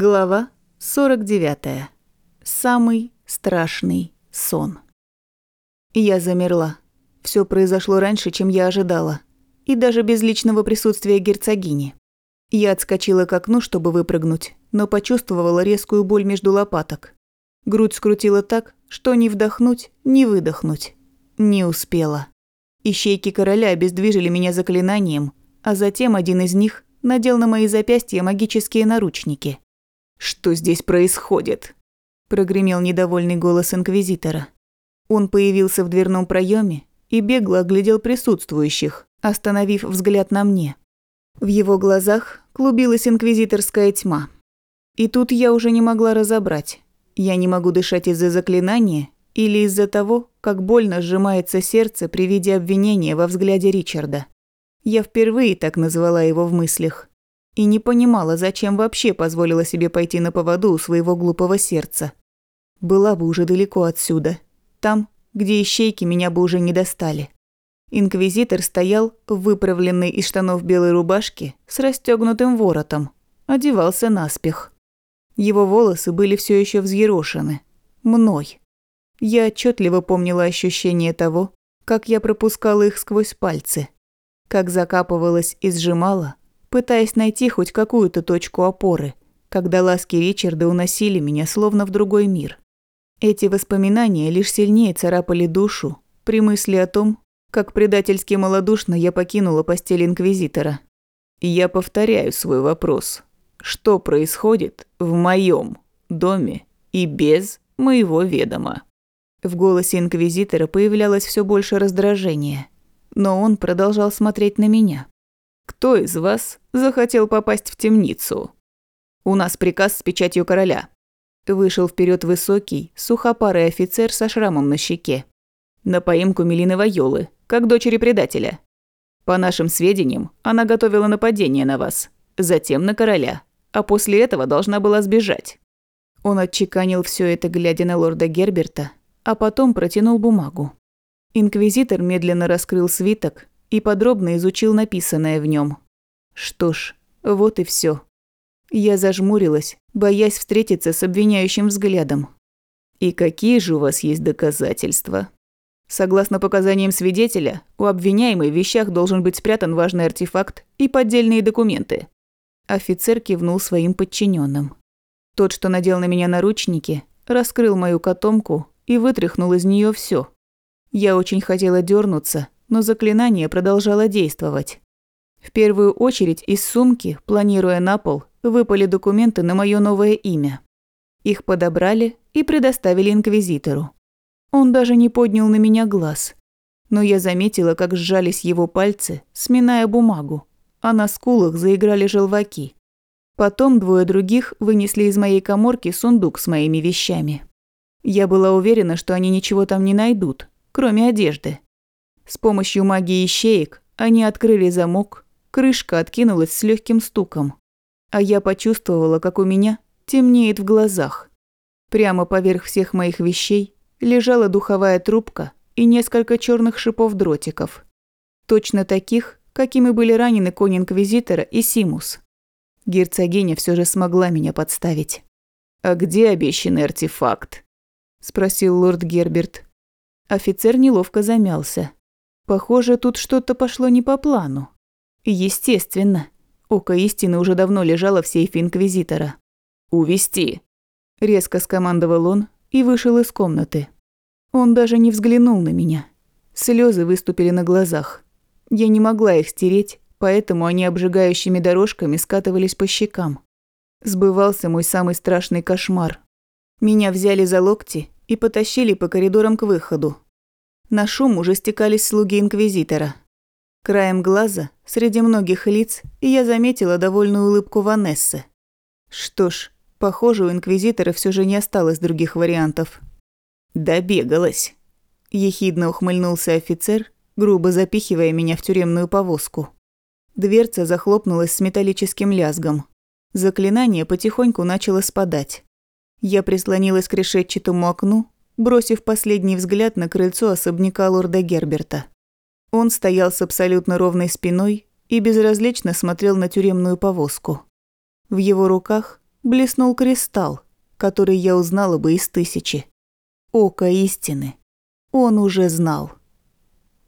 Глава 49. Самый страшный сон. Я замерла. Все произошло раньше, чем я ожидала. И даже без личного присутствия герцогини. Я отскочила к окну, чтобы выпрыгнуть, но почувствовала резкую боль между лопаток. Грудь скрутила так, что ни вдохнуть, ни выдохнуть. Не успела. Ищейки короля обездвижили меня заклинанием, а затем один из них надел на мои запястья магические наручники. «Что здесь происходит?» – прогремел недовольный голос инквизитора. Он появился в дверном проеме и бегло оглядел присутствующих, остановив взгляд на мне. В его глазах клубилась инквизиторская тьма. И тут я уже не могла разобрать, я не могу дышать из-за заклинания или из-за того, как больно сжимается сердце при виде обвинения во взгляде Ричарда. Я впервые так назвала его в мыслях и не понимала, зачем вообще позволила себе пойти на поводу у своего глупого сердца. Была бы уже далеко отсюда, там, где ищейки меня бы уже не достали. Инквизитор стоял в выправленной из штанов белой рубашке с расстегнутым воротом, одевался наспех. Его волосы были все еще взъерошены. Мной. Я отчетливо помнила ощущение того, как я пропускала их сквозь пальцы, как закапывалась и сжимала, пытаясь найти хоть какую-то точку опоры, когда ласки Ричарда уносили меня словно в другой мир. Эти воспоминания лишь сильнее царапали душу при мысли о том, как предательски малодушно я покинула постель Инквизитора. Я повторяю свой вопрос. Что происходит в моем доме и без моего ведома? В голосе Инквизитора появлялось все больше раздражения, но он продолжал смотреть на меня. Кто из вас захотел попасть в темницу? У нас приказ с печатью короля. Вышел вперед высокий, сухопарый офицер со шрамом на щеке. На поимку Мелины Вайолы, как дочери предателя. По нашим сведениям, она готовила нападение на вас, затем на короля, а после этого должна была сбежать. Он отчеканил все это, глядя на лорда Герберта, а потом протянул бумагу. Инквизитор медленно раскрыл свиток и подробно изучил написанное в нем. Что ж, вот и все. Я зажмурилась, боясь встретиться с обвиняющим взглядом. «И какие же у вас есть доказательства?» Согласно показаниям свидетеля, у обвиняемой в вещах должен быть спрятан важный артефакт и поддельные документы. Офицер кивнул своим подчиненным. Тот, что надел на меня наручники, раскрыл мою котомку и вытряхнул из нее все. Я очень хотела дернуться, но заклинание продолжало действовать. В первую очередь из сумки, планируя на пол, выпали документы на мое новое имя. Их подобрали и предоставили инквизитору. Он даже не поднял на меня глаз. Но я заметила, как сжались его пальцы, сминая бумагу, а на скулах заиграли желваки. Потом двое других вынесли из моей коморки сундук с моими вещами. Я была уверена, что они ничего там не найдут, кроме одежды. С помощью магии ищеек они открыли замок, крышка откинулась с легким стуком. А я почувствовала, как у меня темнеет в глазах. Прямо поверх всех моих вещей лежала духовая трубка и несколько черных шипов дротиков. Точно таких, какими были ранены конь Инквизитора и Симус. Герцогиня все же смогла меня подставить. «А где обещанный артефакт?» – спросил лорд Герберт. Офицер неловко замялся. Похоже, тут что-то пошло не по плану. Естественно. Око истины уже давно лежало в сейфе Инквизитора. «Увести!» – резко скомандовал он и вышел из комнаты. Он даже не взглянул на меня. Слезы выступили на глазах. Я не могла их стереть, поэтому они обжигающими дорожками скатывались по щекам. Сбывался мой самый страшный кошмар. Меня взяли за локти и потащили по коридорам к выходу. На шум уже стекались слуги Инквизитора. Краем глаза, среди многих лиц, я заметила довольную улыбку Ванессы. Что ж, похоже, у Инквизитора все же не осталось других вариантов. «Добегалась», – ехидно ухмыльнулся офицер, грубо запихивая меня в тюремную повозку. Дверца захлопнулась с металлическим лязгом. Заклинание потихоньку начало спадать. Я прислонилась к решетчатому окну бросив последний взгляд на крыльцо особняка лорда Герберта. Он стоял с абсолютно ровной спиной и безразлично смотрел на тюремную повозку. В его руках блеснул кристалл, который я узнала бы из тысячи. Око истины. Он уже знал.